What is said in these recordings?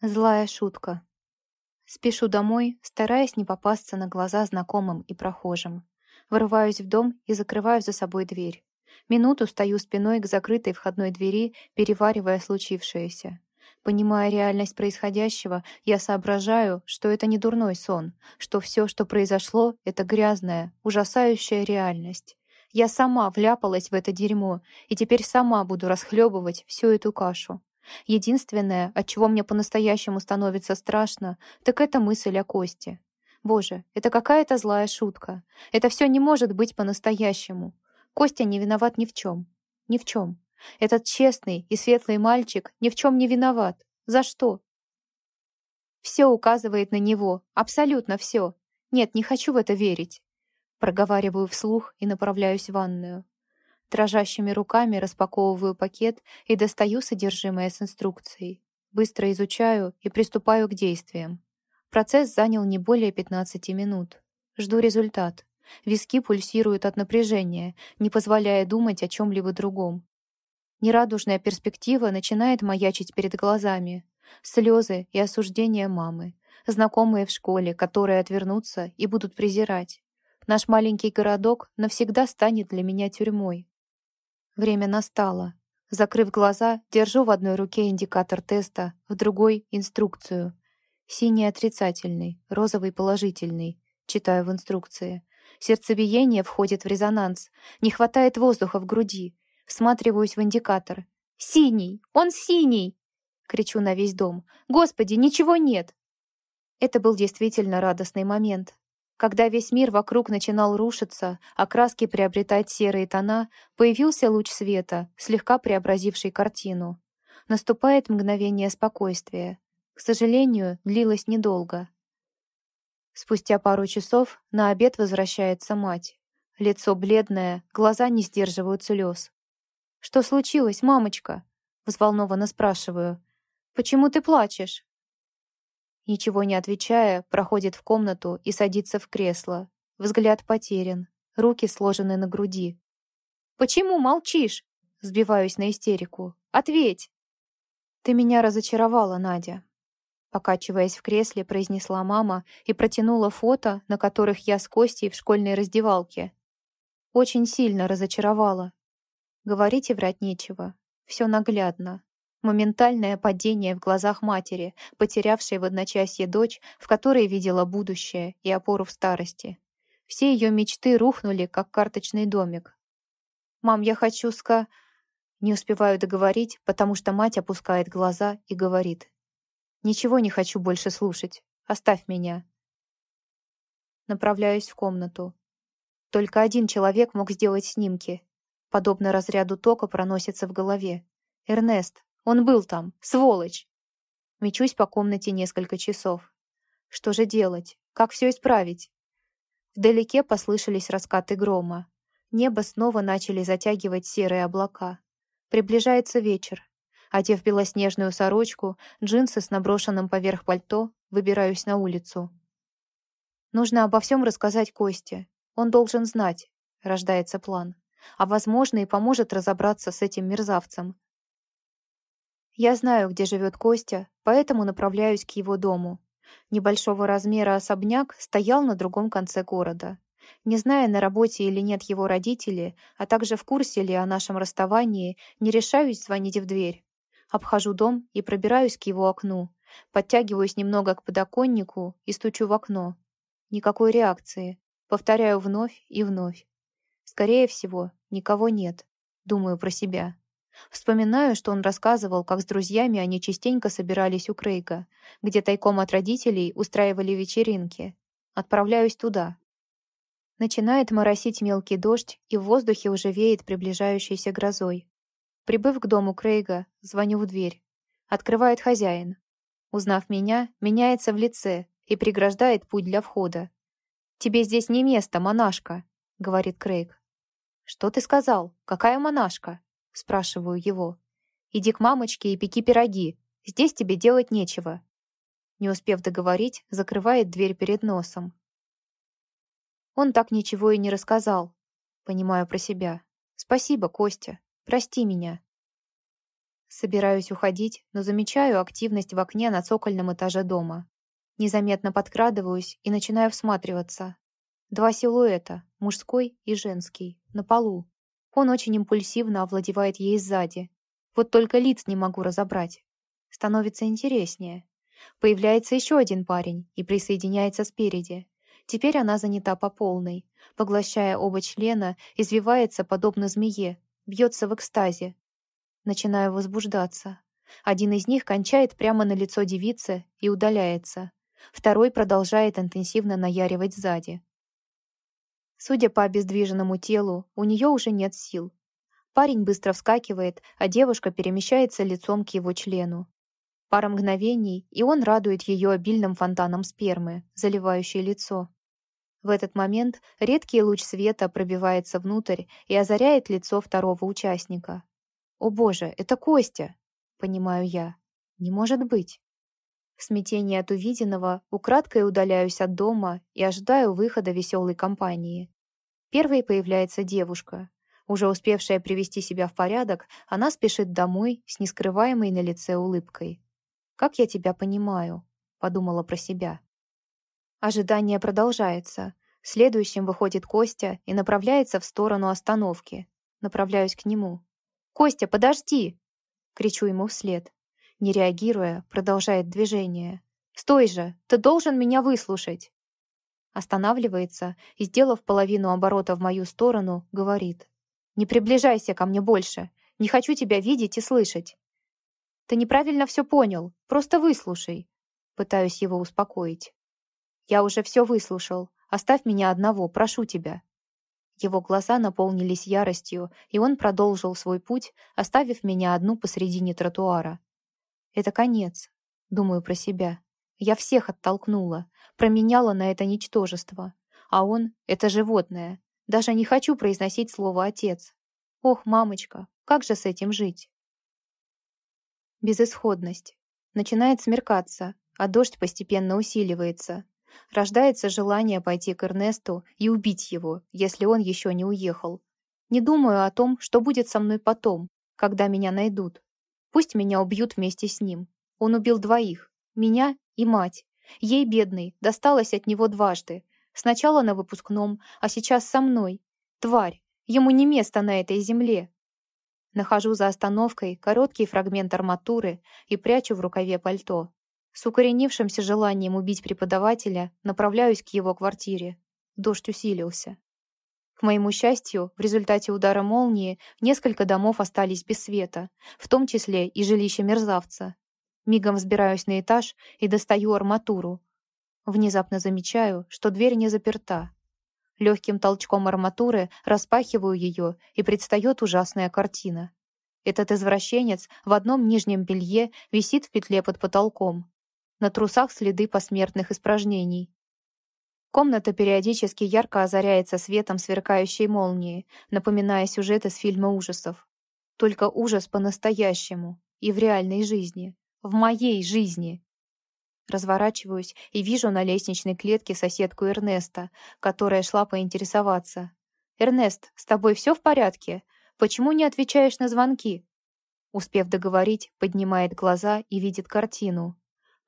Злая шутка. Спешу домой, стараясь не попасться на глаза знакомым и прохожим. Вырываюсь в дом и закрываю за собой дверь. Минуту стою спиной к закрытой входной двери, переваривая случившееся. Понимая реальность происходящего, я соображаю, что это не дурной сон, что все, что произошло, — это грязная, ужасающая реальность. Я сама вляпалась в это дерьмо, и теперь сама буду расхлебывать всю эту кашу. Единственное, от чего мне по-настоящему становится страшно, так это мысль о Косте. Боже, это какая-то злая шутка. Это все не может быть по-настоящему. Костя не виноват ни в чем. Ни в чем. Этот честный и светлый мальчик ни в чем не виноват. За что? Все указывает на него. Абсолютно все. Нет, не хочу в это верить. Проговариваю вслух и направляюсь в ванную. Дрожащими руками распаковываю пакет и достаю содержимое с инструкцией. Быстро изучаю и приступаю к действиям. Процесс занял не более 15 минут. Жду результат. Виски пульсируют от напряжения, не позволяя думать о чем-либо другом. Нерадужная перспектива начинает маячить перед глазами. Слезы и осуждение мамы. Знакомые в школе, которые отвернутся и будут презирать. Наш маленький городок навсегда станет для меня тюрьмой. Время настало. Закрыв глаза, держу в одной руке индикатор теста, в другой — инструкцию. Синий отрицательный, розовый положительный. Читаю в инструкции. Сердцебиение входит в резонанс. Не хватает воздуха в груди. Всматриваюсь в индикатор. «Синий! Он синий!» Кричу на весь дом. «Господи, ничего нет!» Это был действительно радостный момент. Когда весь мир вокруг начинал рушиться, а краски приобретать серые тона, появился луч света, слегка преобразивший картину. Наступает мгновение спокойствия. К сожалению, длилось недолго. Спустя пару часов на обед возвращается мать. Лицо бледное, глаза не сдерживают слез. «Что случилось, мамочка?» — взволнованно спрашиваю. «Почему ты плачешь?» Ничего не отвечая, проходит в комнату и садится в кресло. Взгляд потерян, руки сложены на груди. «Почему молчишь?» Сбиваюсь на истерику. «Ответь!» «Ты меня разочаровала, Надя», Покачиваясь в кресле, произнесла мама и протянула фото, на которых я с Костей в школьной раздевалке. Очень сильно разочаровала. Говорить и врать нечего. Все наглядно. Моментальное падение в глазах матери, потерявшей в одночасье дочь, в которой видела будущее и опору в старости. Все ее мечты рухнули, как карточный домик. «Мам, я хочу ска...» Не успеваю договорить, потому что мать опускает глаза и говорит. «Ничего не хочу больше слушать. Оставь меня». Направляюсь в комнату. Только один человек мог сделать снимки. Подобно разряду тока проносится в голове. Эрнест, он был там, сволочь. Мечусь по комнате несколько часов. Что же делать? Как все исправить? Вдалеке послышались раскаты грома. Небо снова начали затягивать серые облака. Приближается вечер. Одев белоснежную сорочку, джинсы с наброшенным поверх пальто, выбираюсь на улицу. Нужно обо всем рассказать Косте. Он должен знать, рождается план. А возможно и поможет разобраться с этим мерзавцем, я знаю, где живет Костя, поэтому направляюсь к его дому. Небольшого размера особняк стоял на другом конце города. Не зная, на работе или нет его родители, а также в курсе ли о нашем расставании, не решаюсь звонить в дверь. Обхожу дом и пробираюсь к его окну. Подтягиваюсь немного к подоконнику и стучу в окно. Никакой реакции. Повторяю вновь и вновь. Скорее всего, никого нет. Думаю про себя. Вспоминаю, что он рассказывал, как с друзьями они частенько собирались у Крейга, где тайком от родителей устраивали вечеринки. Отправляюсь туда. Начинает моросить мелкий дождь, и в воздухе уже веет приближающейся грозой. Прибыв к дому Крейга, звоню в дверь. Открывает хозяин. Узнав меня, меняется в лице и преграждает путь для входа. «Тебе здесь не место, монашка», — говорит Крейг. «Что ты сказал? Какая монашка?» Спрашиваю его. «Иди к мамочке и пеки пироги. Здесь тебе делать нечего». Не успев договорить, закрывает дверь перед носом. Он так ничего и не рассказал. Понимаю про себя. «Спасибо, Костя. Прости меня». Собираюсь уходить, но замечаю активность в окне на цокольном этаже дома. Незаметно подкрадываюсь и начинаю всматриваться. Два силуэта, мужской и женский, на полу. Он очень импульсивно овладевает ей сзади. Вот только лиц не могу разобрать. Становится интереснее. Появляется еще один парень и присоединяется спереди. Теперь она занята по полной. Поглощая оба члена, извивается подобно змее, бьется в экстазе. Начинаю возбуждаться. Один из них кончает прямо на лицо девицы и удаляется. Второй продолжает интенсивно наяривать сзади. Судя по обездвиженному телу, у нее уже нет сил. Парень быстро вскакивает, а девушка перемещается лицом к его члену. Пара мгновений, и он радует ее обильным фонтаном спермы, заливающей лицо. В этот момент редкий луч света пробивается внутрь и озаряет лицо второго участника. «О боже, это Костя!» — понимаю я. «Не может быть!» В смятении от увиденного украдкой удаляюсь от дома и ожидаю выхода веселой компании. Первой появляется девушка. Уже успевшая привести себя в порядок, она спешит домой с нескрываемой на лице улыбкой. «Как я тебя понимаю?» — подумала про себя. Ожидание продолжается. Следующим выходит Костя и направляется в сторону остановки. Направляюсь к нему. «Костя, подожди!» Кричу ему вслед. Не реагируя, продолжает движение. «Стой же! Ты должен меня выслушать!» Останавливается и, сделав половину оборота в мою сторону, говорит. «Не приближайся ко мне больше! Не хочу тебя видеть и слышать!» «Ты неправильно все понял, просто выслушай!» Пытаюсь его успокоить. «Я уже все выслушал. Оставь меня одного, прошу тебя». Его глаза наполнились яростью, и он продолжил свой путь, оставив меня одну посредине тротуара. Это конец, думаю про себя. Я всех оттолкнула, променяла на это ничтожество. А он — это животное. Даже не хочу произносить слово «отец». Ох, мамочка, как же с этим жить? Безысходность. Начинает смеркаться, а дождь постепенно усиливается. Рождается желание пойти к Эрнесту и убить его, если он еще не уехал. Не думаю о том, что будет со мной потом, когда меня найдут. Пусть меня убьют вместе с ним. Он убил двоих. Меня и мать. Ей, бедной, досталось от него дважды. Сначала на выпускном, а сейчас со мной. Тварь. Ему не место на этой земле. Нахожу за остановкой короткий фрагмент арматуры и прячу в рукаве пальто. С укоренившимся желанием убить преподавателя направляюсь к его квартире. Дождь усилился. К моему счастью, в результате удара молнии несколько домов остались без света, в том числе и жилище мерзавца. Мигом взбираюсь на этаж и достаю арматуру. Внезапно замечаю, что дверь не заперта. Легким толчком арматуры распахиваю ее, и предстает ужасная картина. Этот извращенец в одном нижнем белье висит в петле под потолком. На трусах следы посмертных испражнений. Комната периодически ярко озаряется светом сверкающей молнии, напоминая сюжет из фильма ужасов. Только ужас по-настоящему и в реальной жизни. В моей жизни. Разворачиваюсь и вижу на лестничной клетке соседку Эрнеста, которая шла поинтересоваться. «Эрнест, с тобой все в порядке? Почему не отвечаешь на звонки?» Успев договорить, поднимает глаза и видит картину.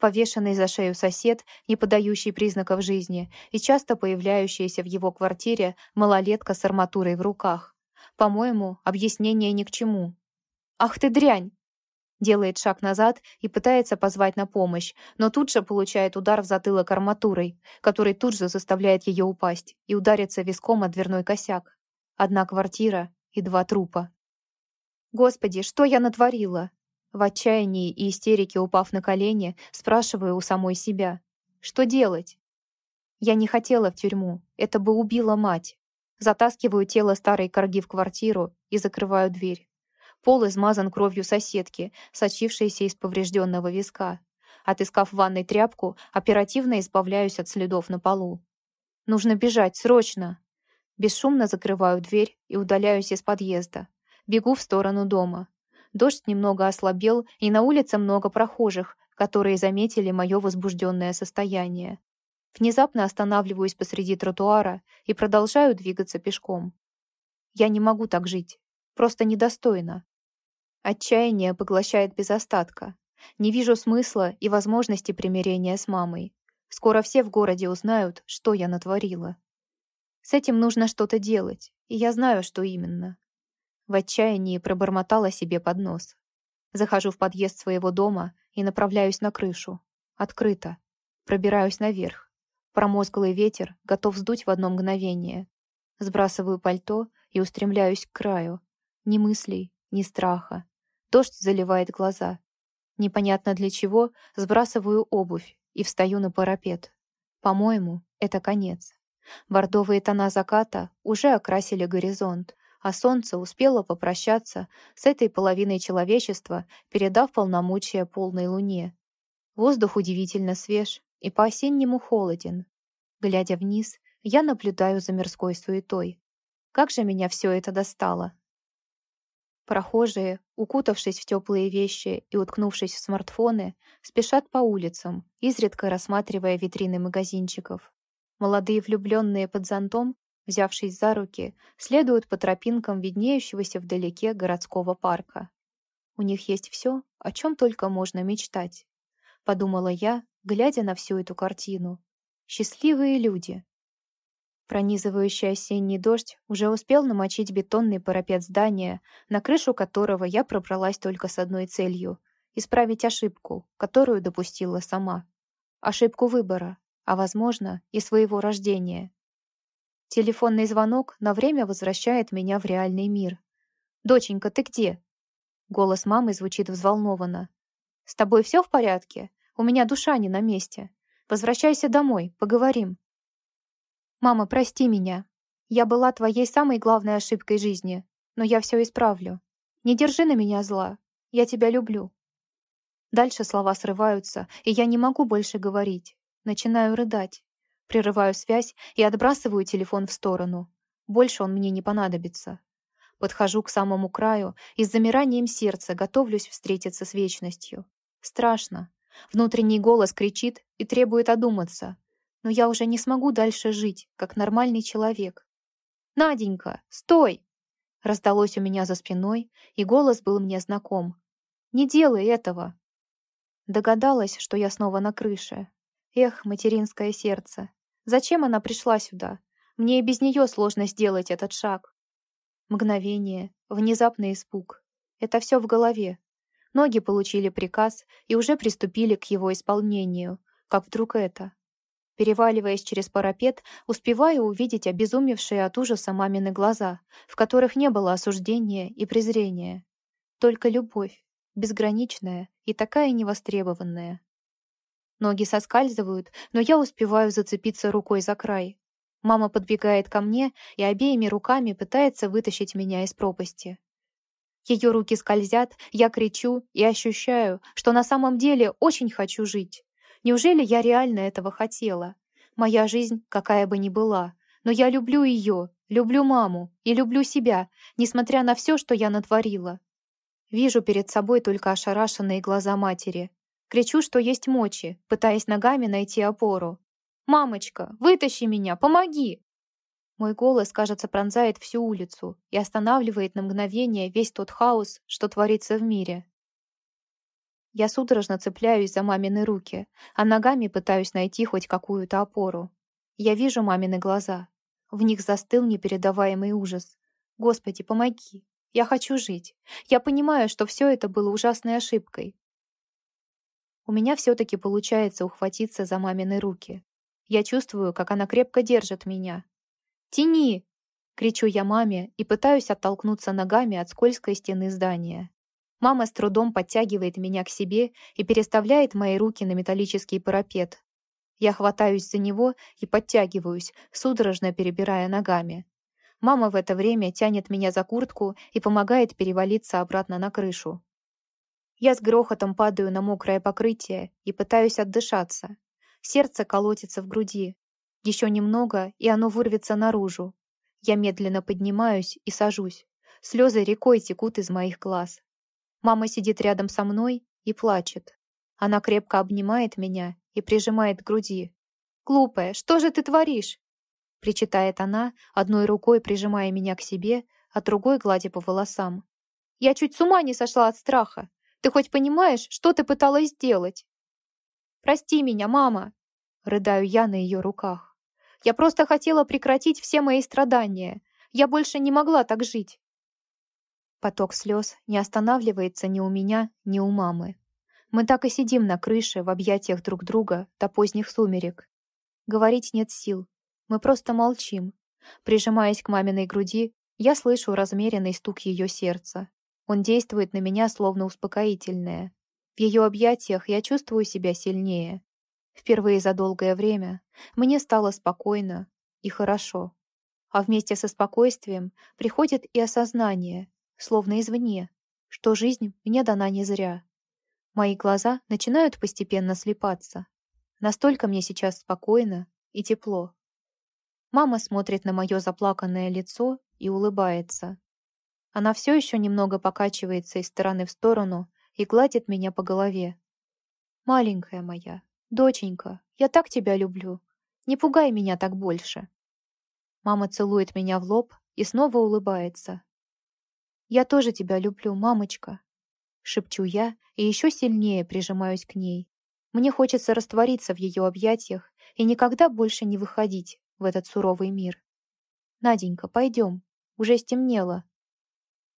Повешенный за шею сосед, не подающий признаков жизни, и часто появляющаяся в его квартире малолетка с арматурой в руках. По-моему, объяснение ни к чему. «Ах ты дрянь!» Делает шаг назад и пытается позвать на помощь, но тут же получает удар в затылок арматурой, который тут же заставляет ее упасть и удариться виском о дверной косяк. Одна квартира и два трупа. «Господи, что я натворила?» В отчаянии и истерике упав на колени, спрашиваю у самой себя, что делать? Я не хотела в тюрьму, это бы убило мать. Затаскиваю тело старой корги в квартиру и закрываю дверь. Пол измазан кровью соседки, сочившейся из поврежденного виска. Отыскав в ванной тряпку, оперативно избавляюсь от следов на полу. Нужно бежать, срочно! Бесшумно закрываю дверь и удаляюсь из подъезда. Бегу в сторону дома. Дождь немного ослабел, и на улице много прохожих, которые заметили мое возбужденное состояние. Внезапно останавливаюсь посреди тротуара и продолжаю двигаться пешком. Я не могу так жить. Просто недостойно. Отчаяние поглощает без остатка. Не вижу смысла и возможности примирения с мамой. Скоро все в городе узнают, что я натворила. С этим нужно что-то делать, и я знаю, что именно. В отчаянии пробормотала себе под нос. Захожу в подъезд своего дома и направляюсь на крышу. Открыто. Пробираюсь наверх. Промозглый ветер готов сдуть в одно мгновение. Сбрасываю пальто и устремляюсь к краю. Ни мыслей, ни страха. Дождь заливает глаза. Непонятно для чего сбрасываю обувь и встаю на парапет. По-моему, это конец. Бордовые тона заката уже окрасили горизонт, а солнце успело попрощаться с этой половиной человечества, передав полномочия полной луне. Воздух удивительно свеж и по-осеннему холоден. Глядя вниз, я наблюдаю за мирской суетой. Как же меня все это достало! Прохожие, укутавшись в теплые вещи и уткнувшись в смартфоны, спешат по улицам, изредка рассматривая витрины магазинчиков. Молодые влюбленные под зонтом, взявшись за руки, следуют по тропинкам виднеющегося вдалеке городского парка. У них есть все, о чем только можно мечтать. Подумала я, глядя на всю эту картину. Счастливые люди, Пронизывающий осенний дождь уже успел намочить бетонный парапет здания, на крышу которого я пробралась только с одной целью — исправить ошибку, которую допустила сама. Ошибку выбора, а, возможно, и своего рождения. Телефонный звонок на время возвращает меня в реальный мир. «Доченька, ты где?» Голос мамы звучит взволнованно. «С тобой все в порядке? У меня душа не на месте. Возвращайся домой, поговорим». «Мама, прости меня. Я была твоей самой главной ошибкой жизни, но я все исправлю. Не держи на меня зла. Я тебя люблю». Дальше слова срываются, и я не могу больше говорить. Начинаю рыдать. Прерываю связь и отбрасываю телефон в сторону. Больше он мне не понадобится. Подхожу к самому краю и с замиранием сердца готовлюсь встретиться с вечностью. Страшно. Внутренний голос кричит и требует одуматься но я уже не смогу дальше жить, как нормальный человек. «Наденька, стой!» Раздалось у меня за спиной, и голос был мне знаком. «Не делай этого!» Догадалась, что я снова на крыше. Эх, материнское сердце. Зачем она пришла сюда? Мне и без нее сложно сделать этот шаг. Мгновение, внезапный испуг. Это все в голове. Ноги получили приказ и уже приступили к его исполнению, как вдруг это. Переваливаясь через парапет, успеваю увидеть обезумевшие от ужаса мамины глаза, в которых не было осуждения и презрения. Только любовь, безграничная и такая невостребованная. Ноги соскальзывают, но я успеваю зацепиться рукой за край. Мама подбегает ко мне и обеими руками пытается вытащить меня из пропасти. Ее руки скользят, я кричу и ощущаю, что на самом деле очень хочу жить. Неужели я реально этого хотела? Моя жизнь, какая бы ни была. Но я люблю ее, люблю маму и люблю себя, несмотря на все, что я натворила. Вижу перед собой только ошарашенные глаза матери. Кричу, что есть мочи, пытаясь ногами найти опору. «Мамочка, вытащи меня, помоги!» Мой голос, кажется, пронзает всю улицу и останавливает на мгновение весь тот хаос, что творится в мире. Я судорожно цепляюсь за мамины руки, а ногами пытаюсь найти хоть какую-то опору. Я вижу мамины глаза. В них застыл непередаваемый ужас. Господи, помоги. Я хочу жить. Я понимаю, что все это было ужасной ошибкой. У меня все-таки получается ухватиться за мамины руки. Я чувствую, как она крепко держит меня. «Тяни!» — кричу я маме и пытаюсь оттолкнуться ногами от скользкой стены здания. Мама с трудом подтягивает меня к себе и переставляет мои руки на металлический парапет. Я хватаюсь за него и подтягиваюсь, судорожно перебирая ногами. Мама в это время тянет меня за куртку и помогает перевалиться обратно на крышу. Я с грохотом падаю на мокрое покрытие и пытаюсь отдышаться. Сердце колотится в груди. Еще немного, и оно вырвется наружу. Я медленно поднимаюсь и сажусь. Слезы рекой текут из моих глаз. Мама сидит рядом со мной и плачет. Она крепко обнимает меня и прижимает к груди. «Глупая, что же ты творишь?» Причитает она, одной рукой прижимая меня к себе, а другой гладя по волосам. Я чуть с ума не сошла от страха. Ты хоть понимаешь, что ты пыталась сделать? Прости меня, мама, рыдаю я на ее руках. Я просто хотела прекратить все мои страдания. Я больше не могла так жить. Поток слез не останавливается ни у меня, ни у мамы. Мы так и сидим на крыше в объятиях друг друга до поздних сумерек. Говорить нет сил. Мы просто молчим. Прижимаясь к маминой груди, я слышу размеренный стук ее сердца. Он действует на меня словно успокоительное. В ее объятиях я чувствую себя сильнее. Впервые за долгое время мне стало спокойно и хорошо. А вместе со спокойствием приходит и осознание, словно извне, что жизнь мне дана не зря. Мои глаза начинают постепенно слепаться. Настолько мне сейчас спокойно и тепло. Мама смотрит на мое заплаканное лицо и улыбается. Она все еще немного покачивается из стороны в сторону и гладит меня по голове. «Маленькая моя, доченька, я так тебя люблю. Не пугай меня так больше». Мама целует меня в лоб и снова улыбается. «Я тоже тебя люблю, мамочка», — шепчу я и еще сильнее прижимаюсь к ней. Мне хочется раствориться в ее объятиях и никогда больше не выходить в этот суровый мир. «Наденька, пойдем, уже стемнело.